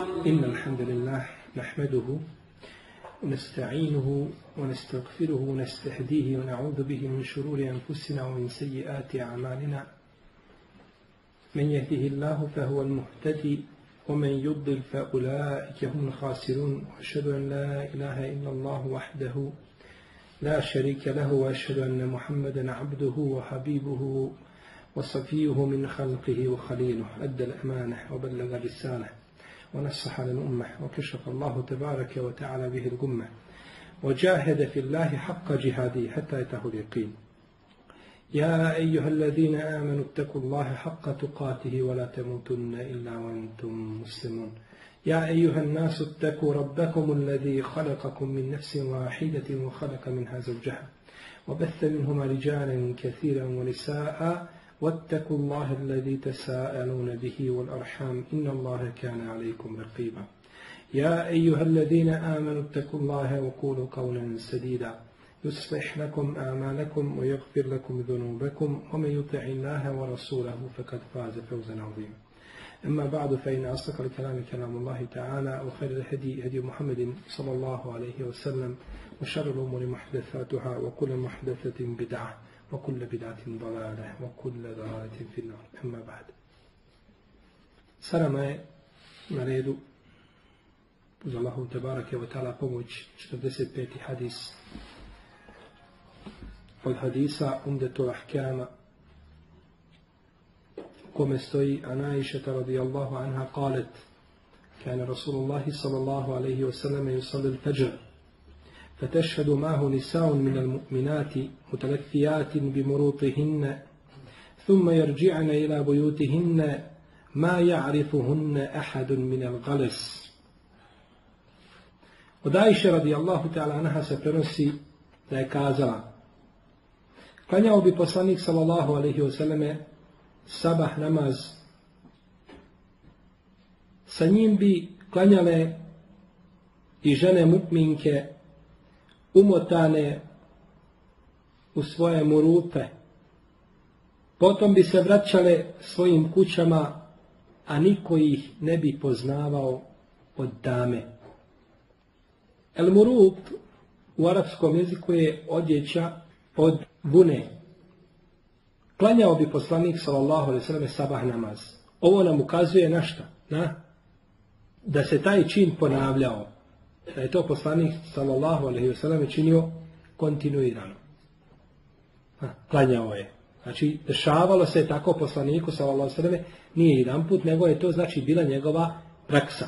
إن الحمد لله نحمده ونستعينه ونستغفره ونستهديه ونعوذ به من شرور أنفسنا ومن سيئات أعمالنا. من يهده الله فهو المهتدي ومن يضل فأولئك هم الخاسرون. وأشهد أن لا إله إلا الله وحده لا شريك له. وأشهد أن محمدا عبده وحبيبه وصفيه من خلقه وخليله. أدى الأمانة وبلغ الرسالة. ونصح للأمة وكشف الله تبارك وتعالى به الغمة وجاهد في الله حق جهاده حتى يتاه اليقين. يا أيها الذين آمنوا اتقوا الله حق تقاته ولا تموتن إلا وأنتم مسلمون. يا أيها الناس اتقوا ربكم الذي خلقكم من نفس واحدة وخلق منها زوجها وبث منهما رجالا كثيرا ونساء واتقوا الله الذي تساءلون به والأرحام إن الله كان عليكم رقيبا. يا أيها الذين آمنوا اتقوا الله وقولوا قولا سديدا. يصلح لكم أعمالكم ويغفر لكم ذنوبكم ومن يطع الله ورسوله فقد فاز فوزا عظيما. أما بعد فإن أصدق الكلام كلام الله تعالى وخير الهدي هدي محمد صلى الله عليه وسلم وشر الأمور محدثاتها وكل محدثة بدعة. وكل بدعة ضلالة وكل ضلالة في النار أما بعد Sada je na redu uz Allahu Tebarake wa ta'ala pomoć 45. hadis od hadisa Umdetul Ahkama kome stoji Anaišeta radijallahu anha qalet كان رسول الله صلى الله عليه وسلم يصلي الفجر فتشهد معه نساء من المؤمنات متلفيات بمروطهن ثم يرجعن إلى بيوتهن ما يعرفهن أحد من الغلس ودائشة رضي الله تعالى عنها سترنسي تأكازها Klanjao bi poslanik sallallahu alaihi wasallame sabah namaz. Sa njim bi klanjale i žene mukminke umotane u svoje murupe. Potom bi se vraćale svojim kućama, a niko ih ne bi poznavao od dame. El murup u arapskom jeziku je odjeća od bune. Klanjao bi poslanik sallallahu alejhi ve sabah namaz. Ovo nam ukazuje na šta? Na da se taj čin ponavljao da je to poslanik sallallahu alejhi ve sellem činio kontinuirano. Ha, klanjao je. Znači, dešavalo se tako poslaniku sallallahu alejhi ve nije jedan put, nego je to znači bila njegova praksa.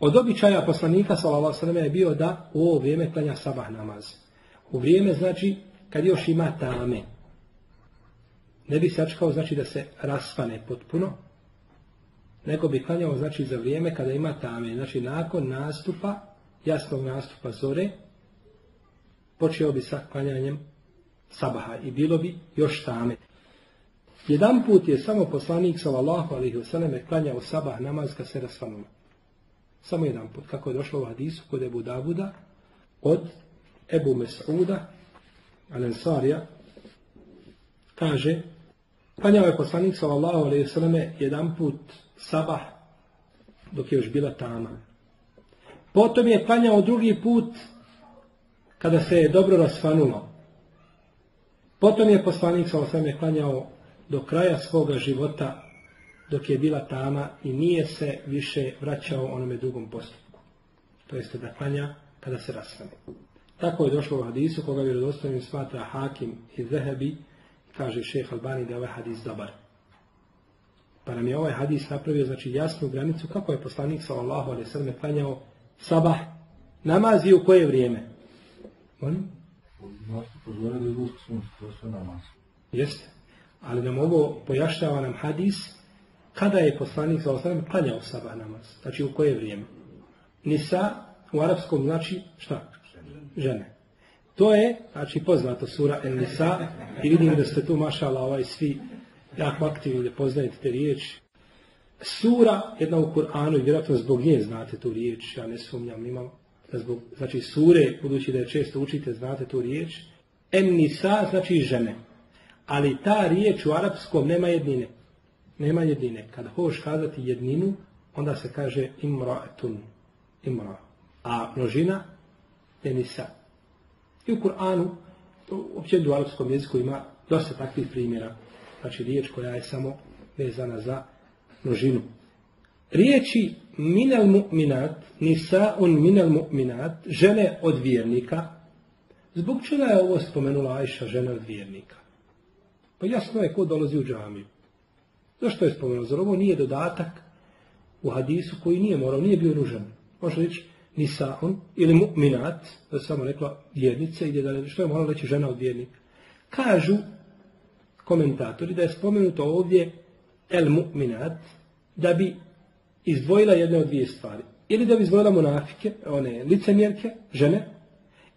Od običaja poslanika sallallahu alejhi ve je bio da u ovo vrijeme klanja sabah namaz. U vrijeme znači kad još ima tame. Ne bi sačekao znači da se raspane potpuno, nego bi klanjao znači za vrijeme kada ima tame, znači nakon nastupa, jasnog nastupa zore, počeo bi sa klanjanjem sabaha i bilo bi još tame. Jedan put je samo poslanik sallallahu alaihi wasallam klanjao sabah namaz kad se rasvanulo. Samo jedan put, kako je došlo u hadisu kod Ebu Davuda, od Ebu Mes'uda, Alensarija, kaže, klanjao je poslanik sallallahu alaihi wasallam jedan put sabah dok je još bila tama. Potom je klanjao drugi put kada se je dobro rasvanulo. Potom je poslanik sa osam klanjao do kraja svoga života dok je bila tama i nije se više vraćao onome drugom postupku. To jeste da klanja kada se rasvane. Tako je došlo u hadisu koga vjerodostojnim smatra Hakim i Zehebi kaže šeh Albani da je ovaj hadis dobar. Pa nam je ovaj hadis napravio znači jasnu granicu kako je poslanik sallallahu alejhi ve sellem klanjao sabah namazi u koje vrijeme? Molim? Jeste. Ali nam ovo pojašnjava nam hadis kada je poslanik sallallahu alejhi ve sellem klanjao sabah namaz. Znači u koje vrijeme? Nisa u arapskom znači šta? Žene. To je, znači poznato sura El Nisa i vidim da ste tu mašala ovaj svi jako aktivni da poznajete te riječi. Sura, jedna u Kur'anu, i vjerojatno zbog nje znate tu riječ, ja ne sumnjam, imam, zbog, znači sure, budući da je često učite, znate tu riječ. En nisa znači žene. Ali ta riječ u arapskom nema jednine. Nema jednine. Kada hoćeš kazati jedninu, onda se kaže imra'atun, imra. A množina je nisa. I u Kur'anu, uopće u arabskom jeziku ima dosta takvih primjera. Znači riječ koja je samo vezana za množinu. Riječi minel mu'minat, nisa'un minel mu'minat, žene od vjernika, zbog čega je ovo spomenula Ajša, žene od vjernika? Pa jasno je ko dolazi u džamiju. Zašto je spomenuo? Zar ovo nije dodatak u hadisu koji nije morao, nije bio nužan. Može reći nisa'un ili mu'minat, da je samo rekla vjernice, ide da što je moralo reći žena od vjernika. Kažu komentatori da je spomenuto ovdje el mu'minat, da bi izdvojila jedne od dvije stvari. Ili da bi izdvojila monafike, one licemjerke, žene,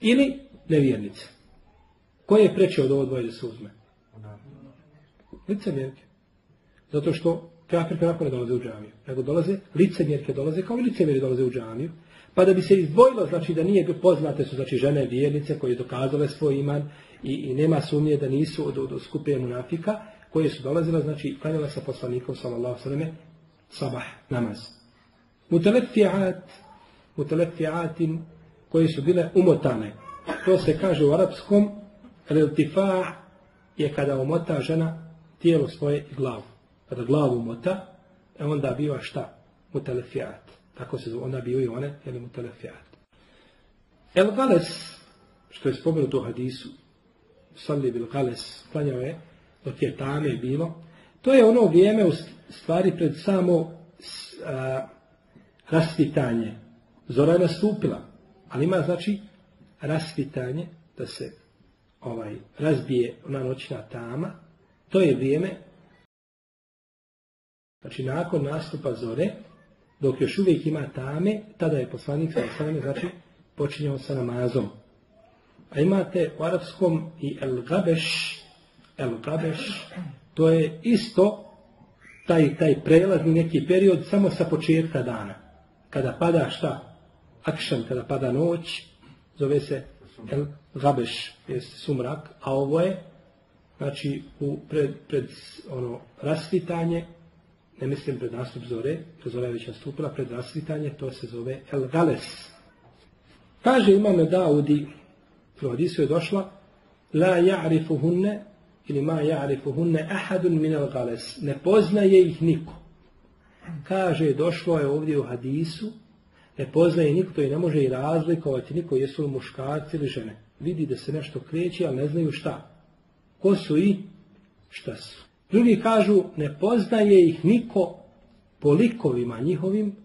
ili nevjernice. Koje je preče od ovo dvoje da se uzme? Licemjerke. Zato što kafirke nakon ne dolaze u džamiju. Nego dolaze, licemjerke dolaze, kao i licemjeri dolaze u džamiju. Pa da bi se izdvojilo, znači da nije poznate su znači žene vjernice koje dokazale svoj iman i, i nema sumnje da nisu od, od, skupine munafika koje su dolazile, znači klanjala sa poslanikom sallallahu sallam sabah namaz. Mutelefiat, mutelefiatin koje su bile umotane. To se kaže u arapskom reltifa je kada umota žena tijelo svoje i glavu. Kada glavu umota, e onda biva šta? Mutelefiat. Tako se onda bio i one, jel mutelefiat. El Gales, što je spomenuto u hadisu, salli bil Gales, klanjao je, dok je tame bilo, to je ono vrijeme u stvari pred samo a, rasvitanje. Zora je nastupila, ali ima znači rasvitanje, da se ovaj razbije ona noćna tama, to je vrijeme znači nakon nastupa zore, dok još uvijek ima tame, tada je poslanik sa osnovne, znači počinjao sa namazom. A imate u arapskom i el gabeš, el gabeš, to je isto taj, taj prelazni neki period samo sa početka dana. Kada pada šta? Akšan, kada pada noć, zove se el gabeš, je sumrak, a ovo je znači u pred, pred ono rasvitanje ne mislim pred nastup zore, to zora je već nastupila, pred rasvitanje, to se zove El Gales. Kaže imame Daudi, u Hadisu je došla, La ja'rifuhunne, ili ma ja'rifuhunne, ahadun min El Gales. Ne poznaje ih niko. Kaže, došlo je ovdje u Hadisu, ne poznaje niko, to i ne može i razlikovati niko, jesu li muškarci ili žene. Vidi da se nešto kreće, ali ne znaju šta. Ko su i šta su. Drugi kažu, ne poznaje ih niko po likovima njihovim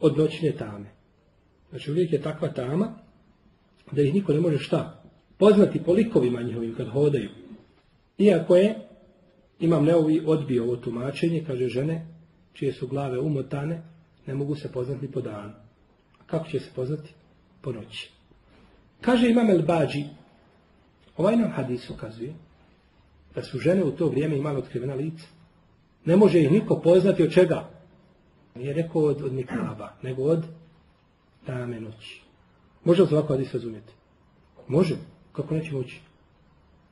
od noćne tame. Znači uvijek je takva tama da ih niko ne može šta poznati po likovima njihovim kad hodaju. Iako je, imam neovi odbio ovo tumačenje, kaže žene, čije su glave umotane, ne mogu se poznati po danu. Kako će se poznati? Po noći. Kaže imam El Bađi, ovaj nam hadis ukazuje, da su žene u to vrijeme imale otkrivena lica. Ne može ih niko poznati od čega. Nije rekao od, od nikaba, nego od tame noći. Može li se ovako hadis razumjeti? Može. Kako neće moći?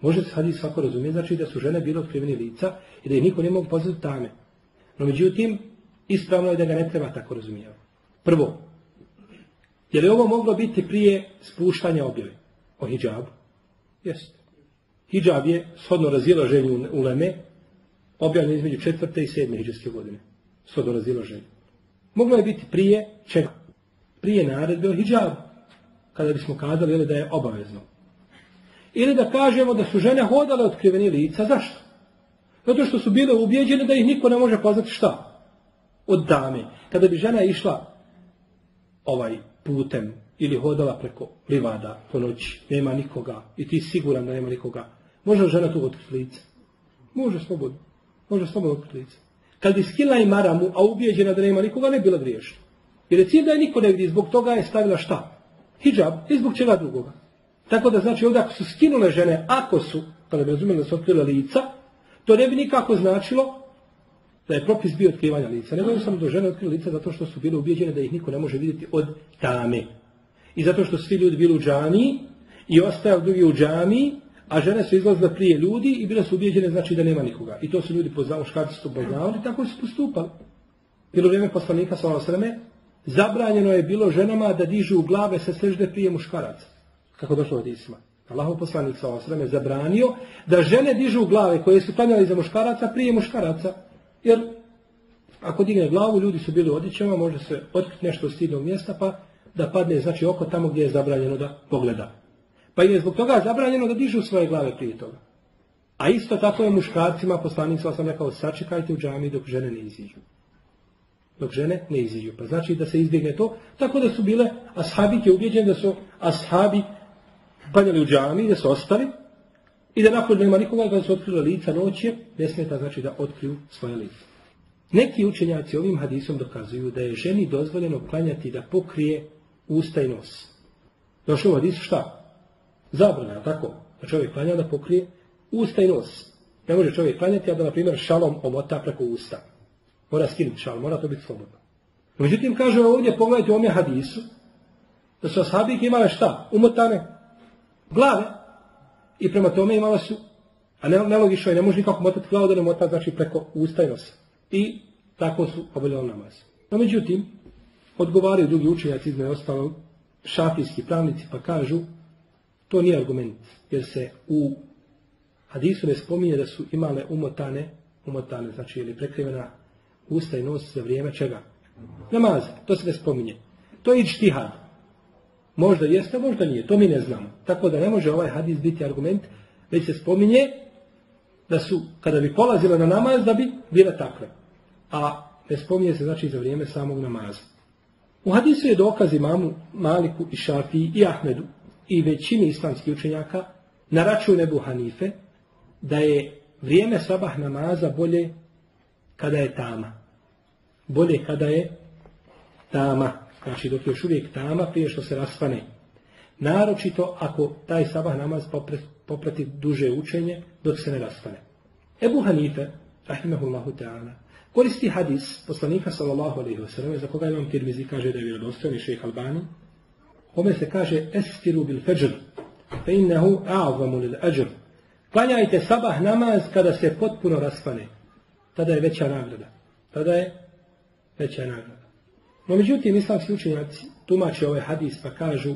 Može se hadis svako razumjeti, znači da su žene bile otkriveni lica i da ih niko ne mogu poznati tame. No međutim, ispravno je da ga ne treba tako razumijevati. Prvo, je li ovo moglo biti prije spuštanja objave o hijabu? Jeste. Hidžab je, shodno razilaženju Leme, objavljen između četvrte i sedme hidžarske godine. Shodno razilaženju. Moglo je biti prije čega? Prije naredbe o hidžabu. Kada bismo kazali ili da je obavezno. Ili da kažemo da su žene hodale otkriveni lica. Zašto? Zato što su bile ubjeđene da ih niko ne može poznati šta? Od dame. Kada bi žena išla ovaj putem ili hodala preko livada po noći, nema nikoga i ti siguran da nema nikoga, Može li žena tu otkriti lice? Može slobodno. Može slobodno otkriti lice. Kad bi skila i maramu, a ubijeđena da nema nikoga, ne bila griješna. Jer je cilj da je niko ne vidi, zbog toga je stavila šta? Hijab i zbog čega drugoga. Tako da znači ovdje ako su skinule žene, ako su, kada bi razumjeli da su otkrile lica, to ne bi nikako značilo da je propis bio otkrivanja lica. Nego je samo do žene otkrili lica zato što su bile ubijeđene da ih niko ne može vidjeti od tame. I zato što svi ljudi bili u džamiji i ostajali drugi u džamiji, a žene su izlazile prije ljudi i bile su ubijeđene znači da nema nikoga. I to su ljudi poznali, muškarci su poznavali, tako su postupali. Bilo vrijeme poslanika s.a.v. Zabranjeno je bilo ženama da dižu glave sa sežde prije muškaraca. Kako došlo od Isma. Allahov poslanik s.a.v. zabranio da žene dižu glave koje su klanjali za muškaraca prije muškaraca. Jer ako digne glavu, ljudi su bili u odjećama, može se otkriti nešto stidnog mjesta, pa da padne znači oko tamo gdje je zabranjeno da pogleda. Pa je zbog toga zabranjeno da dižu svoje glave prije toga. A isto tako je muškarcima, poslanik sam rekao, sačekajte u džami dok žene ne iziđu. Dok žene ne iziđu. Pa znači da se izbjegne to. Tako da su bile ashabike ubijeđene da su ashabi panjali u džami, da su ostali i da nakon nema nikoga da su otkrili lica noće, ne smeta znači da otkriju svoje lice. Neki učenjaci ovim hadisom dokazuju da je ženi dozvoljeno klanjati da pokrije usta i nos. Došlo u hadisu šta? Zabrana, tako? Da čovjek klanja da pokrije usta i nos. Ne može čovjek klanjati, a da, na primjer, šalom omota preko usta. Mora skinuti šal, mora to biti slobodno. Međutim, kaže ovdje, pogledajte u ome hadisu, da su ashabike imale šta? Umotane glave. I prema tome imala su, a nelogično je, ne može nikako motati glavu da ne mota, znači preko usta i nosa. I tako su obavljali namaz. No međutim, odgovaraju drugi učenjaci između ostalog, šafijski pravnici pa kažu, to nije argument, jer se u hadisu ne spominje da su imale umotane, umotane, znači ili prekrivena usta i nos za vrijeme čega? Namaza, to se ne spominje. To je ičtihad. Možda jeste, možda nije, to mi ne znamo. Tako da ne može ovaj hadis biti argument, već se spominje da su, kada bi polazile na namaz, da bi bile takve. A ne spominje se znači za vrijeme samog namaza. U hadisu je dokaz imamu Maliku i Šafiji i Ahmedu i većini islamskih učenjaka na račun Ebu Hanife da je vrijeme sabah namaza bolje kada je tama. Bolje kada je tama. Znači dok je još uvijek tama prije što se raspane. Naročito ako taj sabah namaz poprati duže učenje dok se ne raspane. Ebu Hanife, rahimahullahu ta'ala, koristi hadis poslanika sallallahu alaihi wasallam, za koga imam tirmizi kaže da je vjerodostojan i Albani, kome se kaže estiru bil fajr, fe innehu a'zamu lil ajr. Klanjajte sabah namaz kada se potpuno raspane. Tada je veća nagrada. Tada je veća nagrada. No međutim, islamski učenjaci tumače ovaj hadis pa kažu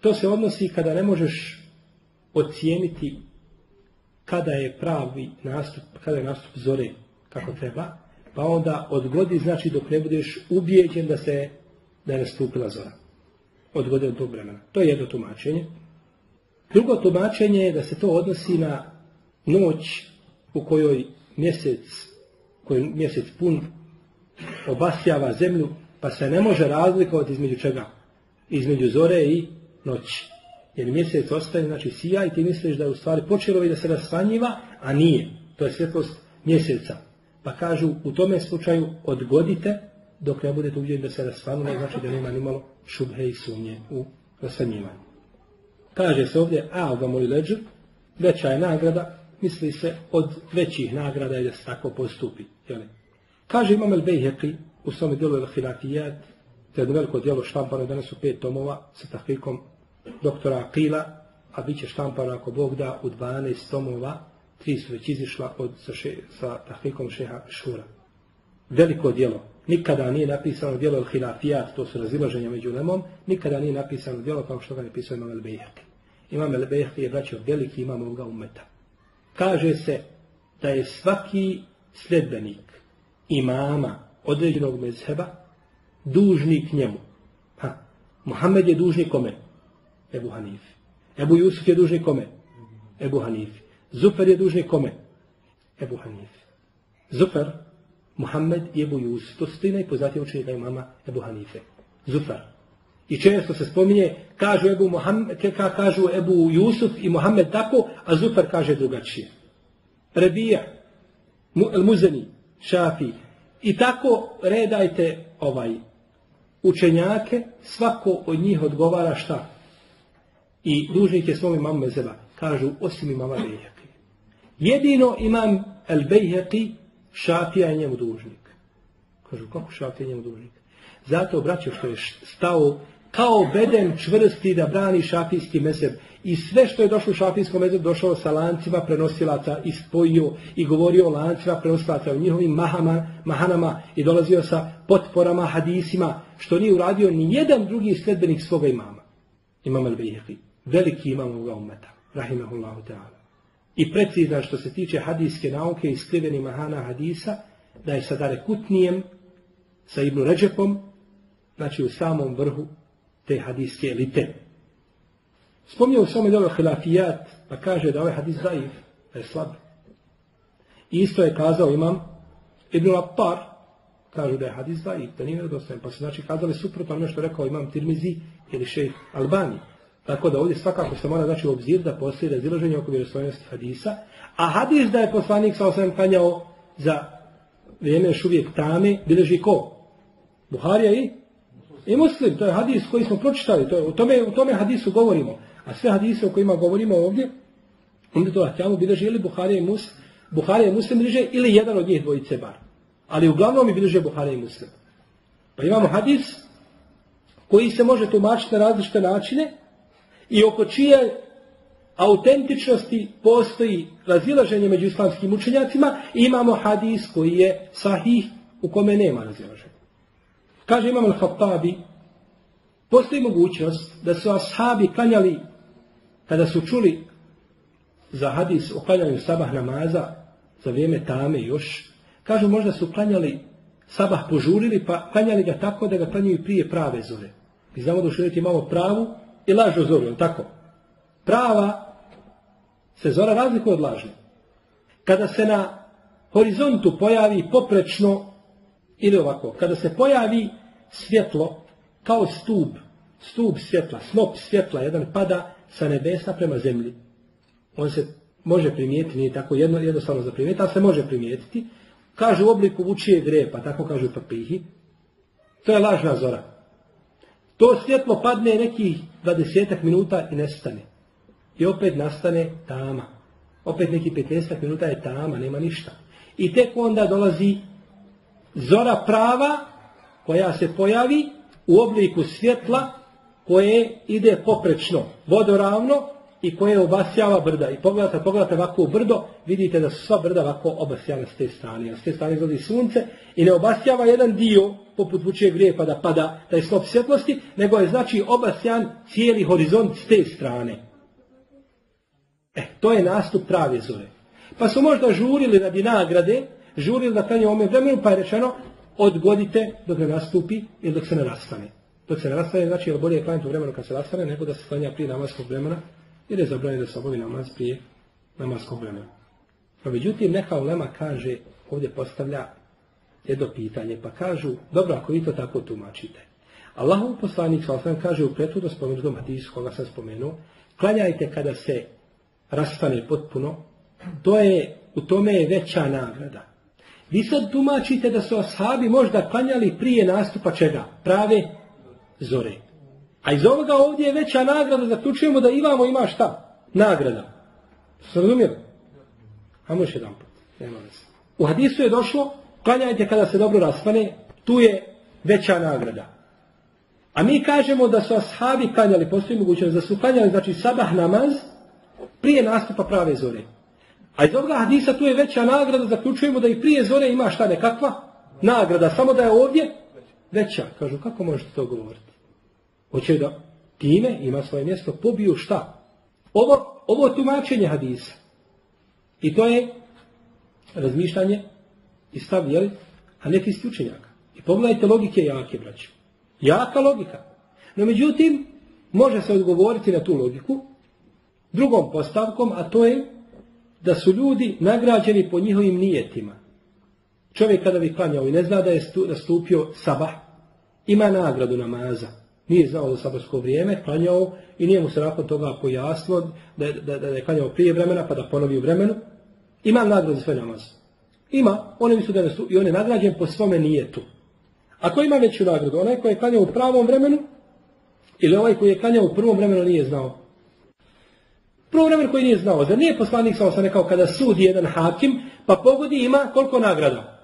to se odnosi kada ne možeš ocijeniti kada je pravi nastup, kada je nastup zore kako treba, pa onda odgodi znači dok ne budeš ubijeđen da se da je nastupila zora. Odgodi od tog vremena. To je jedno tumačenje. Drugo tumačenje je da se to odnosi na noć u kojoj mjesec, koji mjesec pun obasjava zemlju, pa se ne može razlikovati između čega? Između zore i noći. Jer mjesec ostaje, znači sija i ti misliš da je u stvari počelo i da se rasvanjiva, a nije. To je svjetlost mjeseca. Pa kažu, u tome slučaju odgodite dok ne budete uvijek da se rasvanuje, znači da nema ni malo šubhe i sumnje u rasvanjivanju. Kaže se ovdje, a ga moj leđu, veća je nagrada, misli se od većih nagrada je da se tako postupi. Jeli? Kaže Imam El Bejheqi u svome dijelu El Hilafijat, to je jedno veliko dijelo štampano, danas su pet tomova sa tahvikom doktora Akila, a bit će štampano ako Bog da u 12 tomova, tri su već izišla od, sa, še, sa tahvikom šeha Šura. Veliko dijelo. Nikada nije napisano dijelo El Hilafijat, to su razilaženja među lemom, nikada nije napisano dijelo kao što ga ne pisao Imam El Bejheqi. Imam El Bejheqi je braćo veliki imam ovoga umeta. Kaže se da je svaki sljedbenik imama određenog mezheba dužnik njemu. Ha. Muhammed je dužnik kome? Ebu Hanifi. Ebu Jusuf je dužnik kome? Ebu Hanifi. Zufer je dužnik kome? Ebu Hanifi. Zufer, Muhammed Ebu Jusuf. To su tri najpoznatije učenika imama Ebu Hanife. Zufer. I često se spominje, kažu Ebu, Muhammed, kažu Ebu Jusuf i Muhammed tako, a Zufer kaže drugačije. Rebija, Muzeni, Šafi. I tako redajte ovaj učenjake, svako od njih odgovara šta? I dužnik je svom imam mezeba. Kažu, osim imama Bejheqi. Jedino imam El Bejheqi, Šafija je njemu dužnik. Kažu, kako Šafija je njemu dužnik? Zato, braćo, što je stao kao beden čvrsti da brani šafijski mezeb. I sve što je došlo u šafijskom mezebu došao sa lancima prenosilaca i spojio i govorio o lancima prenosilaca, o njihovim mahama, mahanama i dolazio sa potporama, hadisima, što nije uradio ni jedan drugi sledbenik svoga imama. Imam al veliki imam ovoga umeta, rahimahullahu ta'ala. I precizno što se tiče hadijske nauke i skriveni mahana hadisa, da je sa Darekutnijem, sa Ibnu Ređepom, znači u samom vrhu te hadijske elite. Spomnio u svome dobro hilafijat, pa kaže da ovaj hadis zaif, da je slab. I isto je kazao imam Ibn Lapar, kažu da je hadis zaif, da nije vjerodostojan. Pa su znači kazali suprotno ono što rekao imam Tirmizi ili šejh Albani. Tako da ovdje svakako se mora znači u obzir da postoji razilaženje oko vjerostojnosti hadisa, a hadis da je poslanik sa osam kanjao za vrijeme još uvijek tame, bileži ko? Buharija i? I muslim, to je hadis koji smo pročitali, to je, u, tome, u tome hadisu govorimo. A sve hadise o kojima govorimo ovdje, onda to Ahkamu bilježi ili Buharija i Muslim, Buharija i Muslim bilježe ili jedan od njih dvojice bar. Ali uglavnom mi bilježe Buharija i Muslim. Pa imamo hadis koji se može tumačiti na različite načine i oko čije autentičnosti postoji razilaženje među islamskim učenjacima imamo hadis koji je sahih u kome nema razilaženja. Kaže imamo al-Khattabi, postoji mogućnost da su ashabi klanjali, kada su čuli za hadis o klanjanju sabah namaza za vrijeme tame još, kažu možda su klanjali sabah požurili, pa klanjali ga tako da ga klanjaju prije prave zore. Mi znamo da u imamo pravu i lažnu zoru, tako? Prava se zora razlikuje od lažne. Kada se na horizontu pojavi poprečno ili ovako, kada se pojavi svjetlo kao stup, stup svjetla, snop svjetla, jedan pada sa nebesa prema zemlji. On se može primijetiti, nije tako jedno, jednostavno za primijetiti, ali se može primijetiti. Kaže u obliku vučije grepa, tako kažu papihi. To je lažna zora. To svjetlo padne nekih dvadesetak minuta i nestane. I opet nastane tama. Opet neki 15 minuta je tama, nema ništa. I tek onda dolazi zora prava koja se pojavi u obliku svjetla koje ide poprečno, vodoravno i koje obasjava brda. I pogledate, pogledate ovako brdo, vidite da su sva brda ovako obasjana s te strane. S te strane izlazi sunce i ne obasjava jedan dio poput vučijeg grijepa da pada taj slop svjetlosti, nego je znači obasjan cijeli horizont s te strane. E, to je nastup prave zore. Pa su možda žurili radi nagrade, žurili da kranje ome vremenu, pa je rečeno odgodite dok ne nastupi ili dok se ne rastane. Dok se ne rastane, znači je bolje klanjati u vremenu kad se rastane, nego da se klanja prije namaskog vremena, jer je zabranjeno da se obavi namaz prije namaskog vremena. No, međutim, neka ulema kaže, ovdje postavlja jedno pitanje, pa kažu, dobro, ako vi to tako tumačite. Allahov poslanik, sam kaže u prethodno spomenutom hadisu koga sam spomenuo, klanjajte kada se rastane potpuno, to je, u tome je veća nagrada. Vi sad tumačite da su ashabi možda klanjali prije nastupa čega? Prave zore. A iz ovoga ovdje je veća nagrada, zaključujemo da imamo ima šta? Nagrada. Ste razumijeli? Još jedan put. U hadisu je došlo, klanjajte kada se dobro raspane, tu je veća nagrada. A mi kažemo da su ashabi klanjali, postoji mogućnost da su klanjali, znači sabah namaz, prije nastupa prave zore. A iz ovoga hadisa tu je veća nagrada, zaključujemo da i prije zore ima šta nekakva nagrada, samo da je ovdje veća. Kažu, kako možete to govoriti? Hoće da time ima svoje mjesto, pobiju šta? Ovo, ovo tumačenje hadisa. I to je razmišljanje i stav, jel? A neki učenjaka. I pogledajte logike jake, braće. Jaka logika. No međutim, može se odgovoriti na tu logiku drugom postavkom, a to je da su ljudi nagrađeni po njihovim nijetima. Čovjek kada bi klanjao i ne zna da je nastupio sabah, ima nagradu namaza. Nije znao za sabarsko vrijeme, klanjao i nije mu se nakon toga pojasnilo da, da, da je klanjao prije vremena pa da ponovi u vremenu. Ima nagradu za sve namaz. Ima, oni misle da je i on je nagrađen po svome nijetu. Ako ima veću nagradu, onaj koji je klanjao u pravom vremenu ili ovaj koji je klanjao u prvom vremenu nije znao Prvo vremen koji nije znao, da nije poslanik sa osam rekao kada sudi jedan hakim, pa pogodi ima koliko nagrada?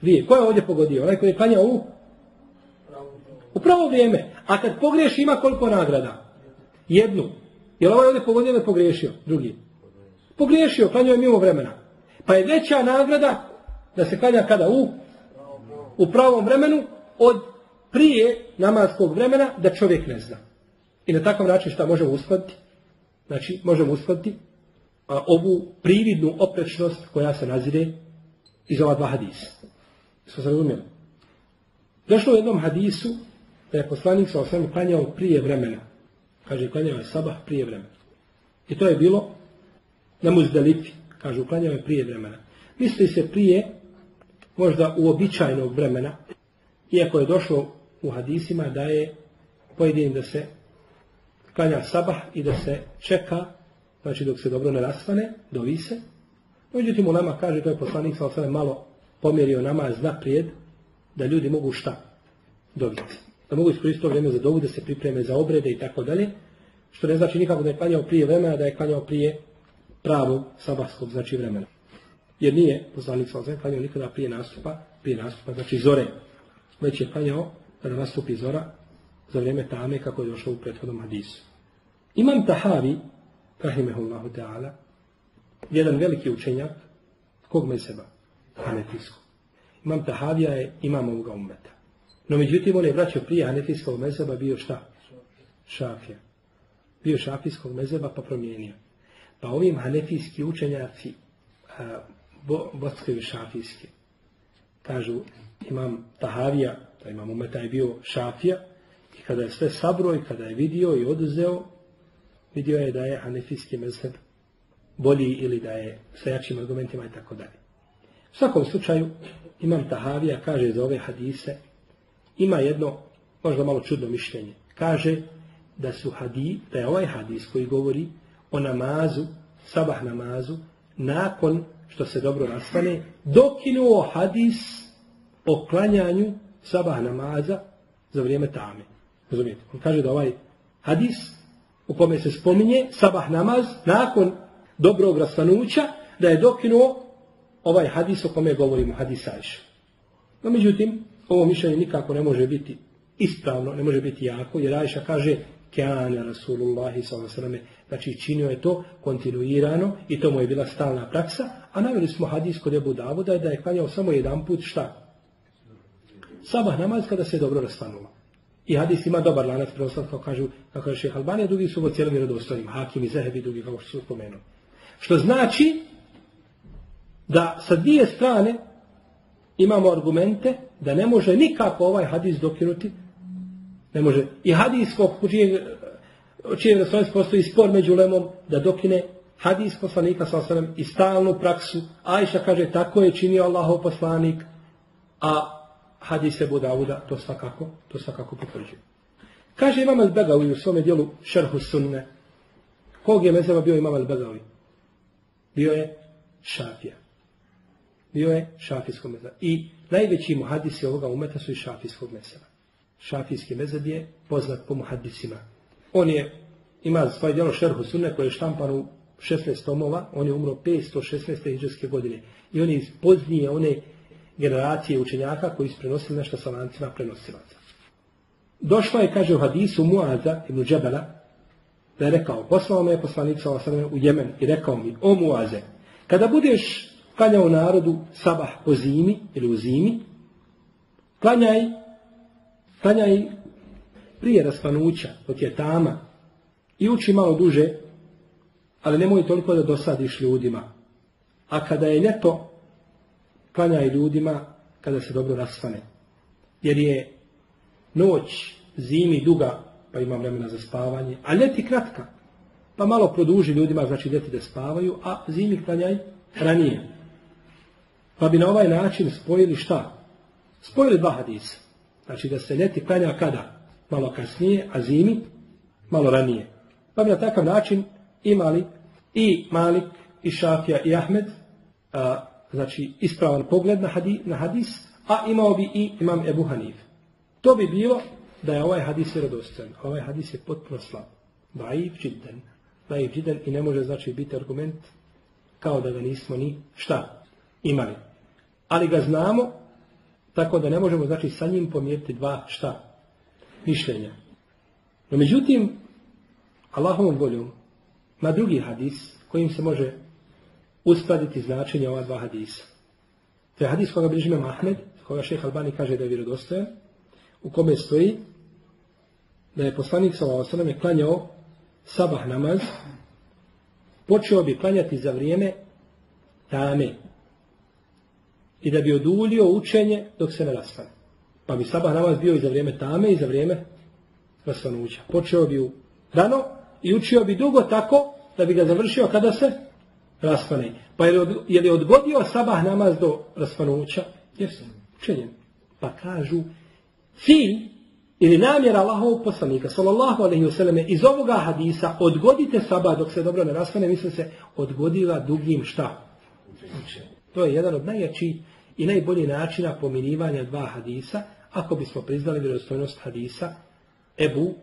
Dvije. Ko je ovdje pogodio? Onaj koji je klanjao u U pravo vrijeme. A kad pogriješi ima koliko nagrada? Jednu. Jel ovaj ovdje pogodio ili pogriješio? Drugi. Pogriješio, klanjao je mimo vremena. Pa je veća nagrada da se klanja kada u? U pravom vremenu od prije namaskog vremena da čovjek ne zna. I na takav način šta možemo uskladiti? Znači, možemo uskladiti a, ovu prividnu oprečnost koja se nazire iz ova dva hadisa. Smo se razumijeli? Došlo u jednom hadisu da je poslanik sa osam klanjao prije vremena. Kaže, klanjao je sabah prije vremena. I to je bilo na muzdalifi. Kaže, klanjao je prije vremena. Misli se prije, možda uobičajnog vremena, iako je došlo u hadisima da je pojedinim da se klanja sabah i da se čeka, znači dok se dobro ne rasvane, dovi se. Međutim, u nama kaže, to je poslanik sa malo pomjerio namaz naprijed, da ljudi mogu šta? Dobiti. Da mogu iskoristiti vrijeme za dovu, da se pripreme za obrede i tako dalje. Što ne znači nikako da je klanjao prije vremena, da je klanjao prije pravog sabahskog, znači vremena. Jer nije poslanik sa klanjao nikada prije nastupa, prije nastupa, znači zore. Već je klanjao kada nastupi zora za vrijeme tame kako je došlo u prethodnom hadisu. Imam Tahavi, rahimehullahu ta'ala, jedan veliki učenjak, kog me seba? Hanefijskog. Imam Tahavija je imam ovoga umeta. No međutim, on je vraćao prije Hanefijskog mezeba bio šta? Šafija. Bio šafijskog mezeba pa promijenio. Pa ovim Hanefijski učenjaci bo, bockaju šafijski. Kažu, imam Tahavija, da imam umeta je bio šafija i kada je sve sabro i kada je vidio i oduzeo, vidio je da je Hanefijski mezeb bolji ili da je sa jačim argumentima i tako dalje. U svakom slučaju, Imam Tahavija kaže za ove hadise, ima jedno, možda malo čudno mišljenje. Kaže da su hadi, da je ovaj hadis koji govori o namazu, sabah namazu, nakon što se dobro nastane, dokinuo hadis o klanjanju sabah namaza za vrijeme tame. Razumijete? On kaže da ovaj hadis u kome se spominje sabah namaz nakon dobrog rastanuća, da je dokinuo ovaj hadis o kome govorimo, hadis Ajša. No međutim, ovo mišljenje nikako ne može biti ispravno, ne može biti jako, jer Ajša kaže Kjana Rasulullahi s.a.v. Znači činio je to kontinuirano i to mu je bila stalna praksa, a naveli smo hadis kod Ebu Davuda da je klanjao samo jedan put šta? Sabah namaz kada se dobro rastanulo. I hadis ima dobar lanac preoslat, kao kažu, kao kaže šeha Albanija, drugi su ovo cijelom Hakim i Zehebi, drugi kao što su spomenuo. Što znači da sa dvije strane imamo argumente da ne može nikako ovaj hadis dokinuti. Ne može. I hadis u čijem resonac postoji spor među lemom da dokine hadis poslanika sa osanem i stalnu praksu. Ajša kaže tako je činio Allahov poslanik, a hadis Ebu Dauda to svakako, to svakako potvrđuje. Kaže Imam al-Begavi u svome dijelu Šerhu Sunne. Kog je mezeva bio Imam al-Begavi? Bio je Šafija bio je šafijskog mezeba. I najveći muhadisi ovoga umeta su i šafijskog mezeba. Šafijski mezeb je poznat po muhadisima. On je, ima svoje djelo šerhu sunne koje je štampan u 16 tomova, on je umro 516. iđarske godine. I on je iz poznije one generacije učenjaka koji su prenosili nešto sa lancima prenosilaca. Došlo je, kaže u hadisu Muaza ibn Džebela, da je rekao, poslao me je poslanik sa u Jemen i rekao mi, o Muaze, kada budeš klanjao narodu sabah po zimi ili u zimi, klanjaj, klanjaj prije raspanuća, dok je tama, i uči malo duže, ali nemoj toliko da dosadiš ljudima. A kada je ljeto, klanjaj ljudima kada se dobro raspane. Jer je noć zimi duga, pa ima vremena za spavanje, a ljeti kratka. Pa malo produži ljudima, znači ljeti da spavaju, a zimi klanjaj ranije. Pa bi na ovaj način spojili šta? Spojili dva hadisa. Znači da se leti klanja kada? Malo kasnije, a zimi malo ranije. Pa bi na takav način imali i Malik, i Šafija, i Ahmed, a, znači ispravan pogled na, hadis, na hadis, a imao bi i imam Ebu Hanif. To bi bilo da je ovaj hadis vjerodostojan. Ovaj hadis je potpuno slab. Daif džidden. Daif džidden i ne može znači biti argument kao da ga nismo ni šta imali ali ga znamo tako da ne možemo znači sa njim pomjeriti dva šta mišljenja. No međutim, Allahovom voljom, ma drugi hadis kojim se može uskladiti značenje ova dva hadisa. To je hadis koga bliži Ahmed, koga šeha Albani kaže da je vjerodostojan, u kome stoji da je poslanik sa je klanjao sabah namaz, počeo bi klanjati za vrijeme tame i da bi odulio učenje dok se ne rastane. Pa bi sabah namaz bio i za vrijeme tame i za vrijeme rasvanuća. Počeo bi u rano i učio bi dugo tako da bi ga završio kada se raspane. Pa je li odgodio sabah namaz do rasvanuća? Jesu, učenjem. Pa kažu, cilj ili namjera Allahovog poslanika, sallallahu alaihi wasallam, iz ovoga hadisa, odgodite sabah dok se dobro ne raspane, misle se, odgodila dugim šta? To je jedan od najjačih i najboljih načina pomirivanja dva hadisa, ako bismo priznali vjerostojnost hadisa Ebu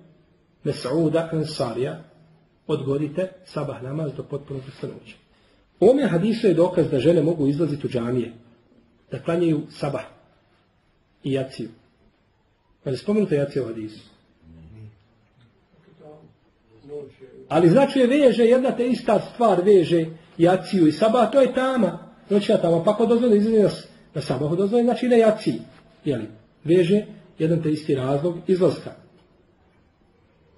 Mes'uda Ansarija, odgodite sabah namaz do potpunog ustanuća. U ovome hadisu je dokaz da žene mogu izlaziti u džamije, da klanjaju sabah i jaciju. Pa je spomenuto jacija u hadisu. Ali znači je veže, jedna te ista stvar veže jaciju i sabah, to je tama. Noćna tama, pa ako dozvoli izlazi na sabahu dozvoli, znači ide jaciji. Jeli? Veže jedan te isti razlog izlaska.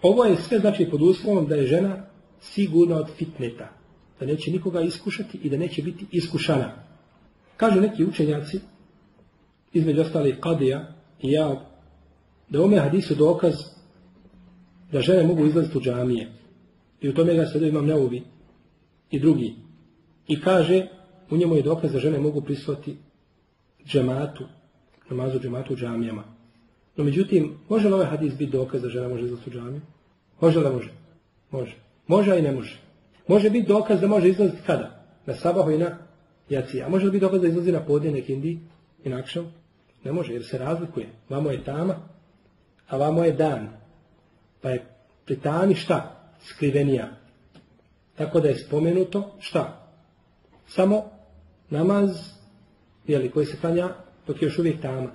Ovo je sve znači pod uslovom da je žena sigurna od fitneta. Da neće nikoga iskušati i da neće biti iskušana. Kažu neki učenjaci, između ostalih Kadija i ja, da ome hadisu dokaz da žene mogu izlaziti u džamije. I u tome ga sve imam neuvi i drugi. I kaže, u njemu je dokaz da žene mogu prisvati džematu, namazu džematu u džamijama. No međutim, može li ovaj hadis biti dokaz da žena može izlaziti u džamiju? Može li može? Može. Može, i ne može. Može biti dokaz da može izlaziti kada? Na sabahu i na jaci. A može li biti dokaz da izlazi na podne kindi i nakšav? Ne može, jer se razlikuje. Vamo je tama, a vamo je dan. Pa je pri tami šta? Skrivenija. Tako da je spomenuto šta? Samo namaz, jeli, koji se klanja dok je još uvijek tama.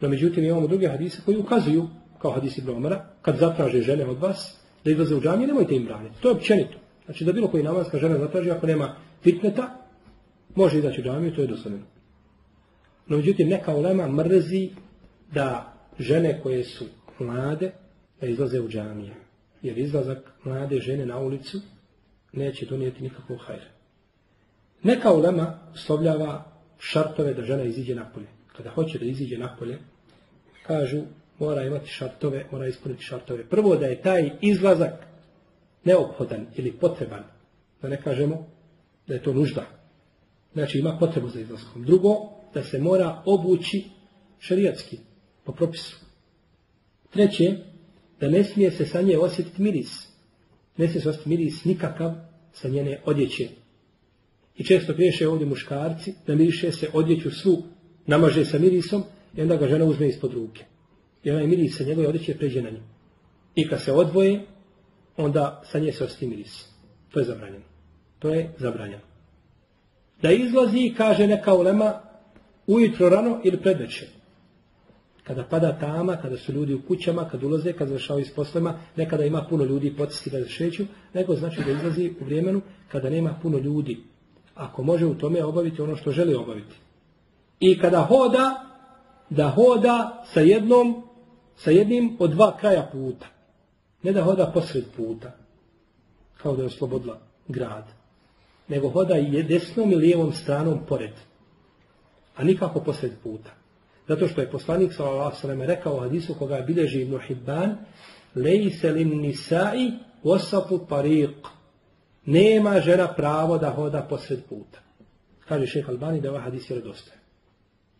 No međutim imamo druge hadise koji ukazuju, kao hadisi Ibn kad zatraže žene od vas da izlaze u džamiju, nemojte im braniti. To je općenito. Znači da bilo koji namazka žena zatraži, ako nema fitneta, može izaći u džamiju, to je dosloveno. No međutim, neka ulema mrzi da žene koje su mlade, da izlaze u džamije. Jer izlazak mlade žene na ulicu neće donijeti nikakvog hajra. Neka ulema uslovljava šartove da žena iziđe napolje. Kada hoće da iziđe napolje, kažu mora imati šartove, mora ispuniti šartove. Prvo da je taj izlazak neophodan ili potreban, da ne kažemo da je to nužda. Znači ima potrebu za izlaskom. Drugo, da se mora obući šarijatski, po propisu. Treće, da ne smije se sa nje osjetiti miris. Ne smije se osjetiti miris nikakav sa njene odjeće. I često griješe ovdje muškarci, da miriše se odjeću svu, namaže sa mirisom i onda ga žena uzme ispod ruke. I onaj miris sa njegove odjeće pređe na nju. I kad se odvoje, onda sa nje se osjeti miris. To je zabranjeno. To je zabranjeno. Da izlazi, kaže neka ulema, ujutro rano ili predveče. Kada pada tama, kada su ljudi u kućama, kad ulaze, kad završavaju s poslima, nekada ima puno ljudi potisti da šeću, nego znači da izlazi u vremenu kada nema puno ljudi. Ako može u tome obaviti ono što želi obaviti. I kada hoda, da hoda sa jednom, sa jednim od dva kraja puta. Ne da hoda posred puta, kao da je oslobodila grad, nego hoda i desnom i lijevom stranom pored, a nikako posred puta. Zato što je poslanik s.a.v. rekao u hadisu koga je bilježi Ibn Hibban, lejse lin nisai osapu pariq. Nema žena pravo da hoda posred puta. Kaže šeha Albani da ovaj hadis je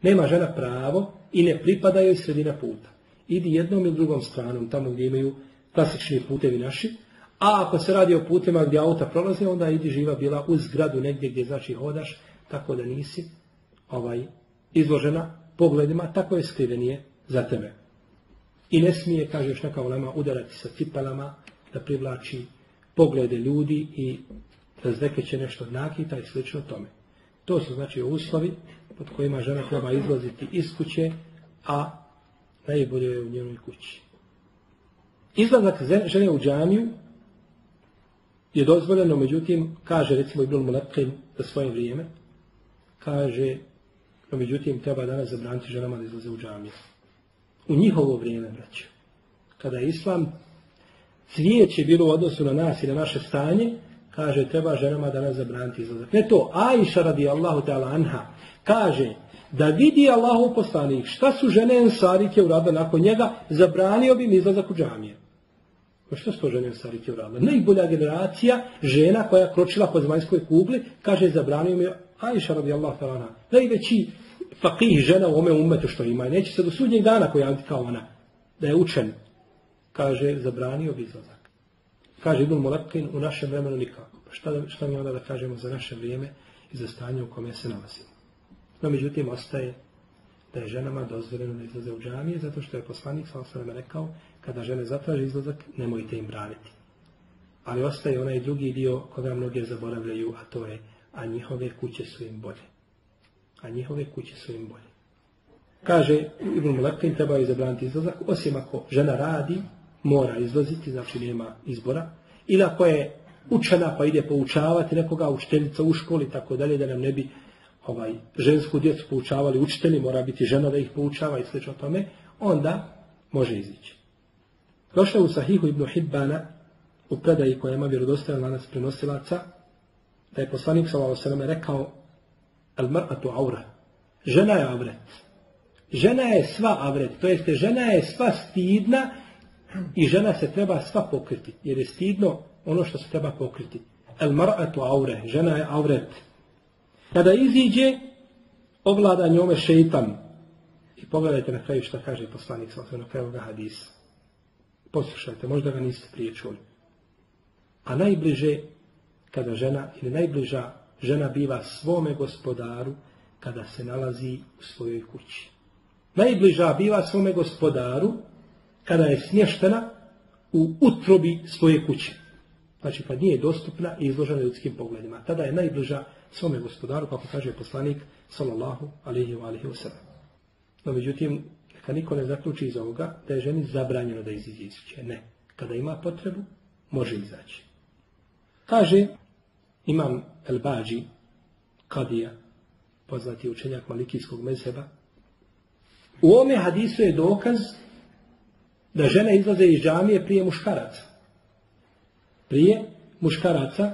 Nema žena pravo i ne pripada joj sredina puta. Idi jednom ili drugom stranom, tamo gdje imaju klasični putevi naši, a ako se radi o putima gdje auta prolaze, onda idi živa bila uz zgradu negdje gdje znači hodaš, tako da nisi ovaj izložena pogledima, tako je skrivenije za tebe. I ne smije, kaže još neka ulema, udarati sa cipelama, da privlači poglede ljudi i da će nešto nakita i slično tome. To su znači uslovi pod kojima žena treba izlaziti iz kuće, a najbolje je u njenoj kući. Izlazak žene u džamiju je dozvoljeno, međutim, kaže recimo Ibn Mulekin za svoje vrijeme, kaže, no međutim, treba danas zabraniti ženama da izlaze u džamiju. U njihovo vrijeme, braću. Kada je Islam cvijeće bilo u odnosu na nas i na naše stanje, kaže, treba ženama danas zabraniti izlazak. Ne to, Aisha radi Allahu ta'ala anha, kaže, da vidi Allahu poslanik šta su žene Ensarike uradile nakon njega, zabranio bi im izlazak u džamije. Pa što su to žene Ensarike uradile? Najbolja generacija žena koja je kročila po zemaljskoj kugli, kaže zabranio mi Aisha radijallahu ta'ala. Najveći fakih žena u ome umetu što ima. Neće se do sudnjeg dana pojaviti kao ona. Da je učen. Kaže zabranio bi izlazak. Kaže Ibn Molekin u našem vremenu nikako. Pa šta, šta mi onda da kažemo za naše vrijeme i za stanje u kome se nalazimo. No, međutim, ostaje da je ženama dozvoljeno da izlaze u džamije, zato što je poslanik sa osvrame rekao, kada žene zatraže izlazak, nemojte im braniti. Ali ostaje onaj drugi dio koga mnoge zaboravljaju, a to je, a njihove kuće su im bolje. A njihove kuće su im bolje. Kaže, Ibn Mulakin treba zabraniti izlazak, osim ako žena radi, mora izlaziti, znači nema izbora, ili ako je učena pa ide poučavati nekoga, učiteljica u školi, tako dalje, da nam ne bi ovaj, žensku djecu poučavali učitelji, mora biti žena da ih poučava i sl. tome, onda može izići. Došao u Sahihu ibn Hibbana, u predaji koja ima vjerodostajan lanac prenosilaca, da je poslanik s.a.v. rekao al mar'atu aura. Žena je avret. Žena je sva avret, to jeste žena je sva stidna i žena se treba sva pokriti, jer je stidno ono što se treba pokriti. Al mar'atu aure, žena je avret. Kada iziđe, ovlada njome šeitan. I pogledajte na kraju što kaže poslanik sa na kraju ga hadisa. Poslušajte, možda ga niste prije čuli. A najbliže, kada žena, ili najbliža žena biva svome gospodaru, kada se nalazi u svojoj kući. Najbliža biva svome gospodaru, kada je smještena u utrobi svoje kuće. Znači, kad nije dostupna i izložena ljudskim pogledima. Tada je najbliža svome gospodaru, kako kaže poslanik, sallallahu alihi wa alihi wa No, međutim, neka niko ne zaključi iz ovoga da je ženi zabranjeno da iziđe iz. Ne. Kada ima potrebu, može izaći. Kaže, imam El Bađi, Kadija, poznati učenjak malikijskog mezheba, u ome hadisu je dokaz da žene izlaze iz džamije prije muškaraca. Prije muškaraca,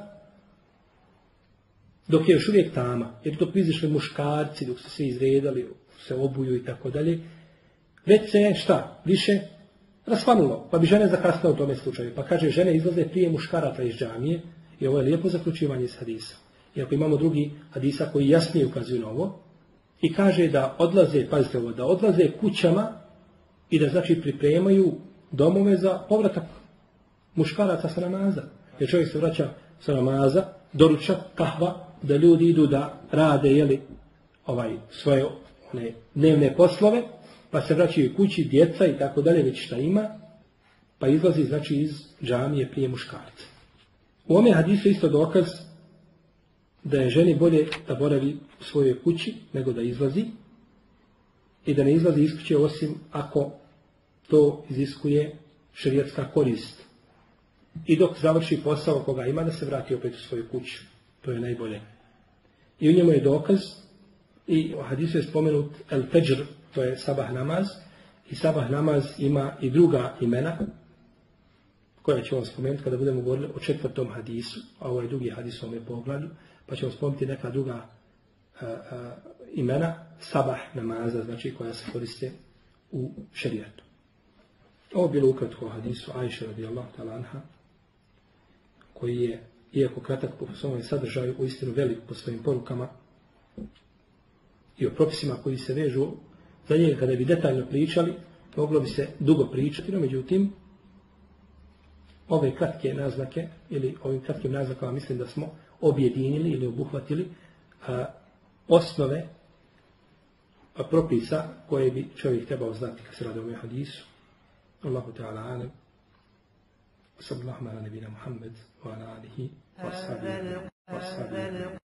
dok je još uvijek tama. Jer dok izišli muškarci, dok su se izredali, se obuju i tako dalje, već se šta? Više rasvanulo. Pa bi žene zakasnile u tome slučaju. Pa kaže, žene izlaze prije muškaraca iz džamije i ovo je lijepo zaključivanje iz hadisa. Iako imamo drugi hadisa koji jasnije ukazuju na ovo, i kaže da odlaze, pazite ovo, da odlaze kućama i da znači pripremaju domove za povratak muškaraca sa namaza. Jer čovjek se vraća sa namaza, doručak, kahva, da ljudi idu da rade jeli, ovaj, svoje one, dnevne poslove, pa se vraćaju kući, djeca i tako dalje, već šta ima, pa izlazi znači iz džamije prije muškarca. U ome hadisu isto dokaz da je ženi bolje da boravi u svojoj kući nego da izlazi i da ne izlazi iz kuće osim ako to iziskuje šerijatska korist. I dok završi posao koga ima da se vrati opet u svoju kuću. To je najbolje. I u njemu je dokaz i u hadisu je spomenut el fajr, to je sabah namaz. I sabah namaz ima i druga imena koja ćemo spomenuti kada budemo govorili o četvrtom hadisu, a ovo je drugi hadis u ovome poglavlju pa ćemo spomenuti neka druga imena sabah namaza, znači koja se koriste u šerijetu. Ovo bilo ukratko hadisu Ajše radijallahu ta'ala koji je, iako kratak po svojom sadržaju, u istinu velik po svojim porukama i o propisima koji se vežu za njega kada bi detaljno pričali, moglo bi se dugo pričati, no međutim, ove kratke naznake, ili ovim kratkim naznakama mislim da smo objedinili ili obuhvatili osnove a, propisa koje bi čovjek trebao znati kad se radi o hadisu. Allahu ta'ala alam. Sallallahu ala nebina Muhammed wa ala alihi wa.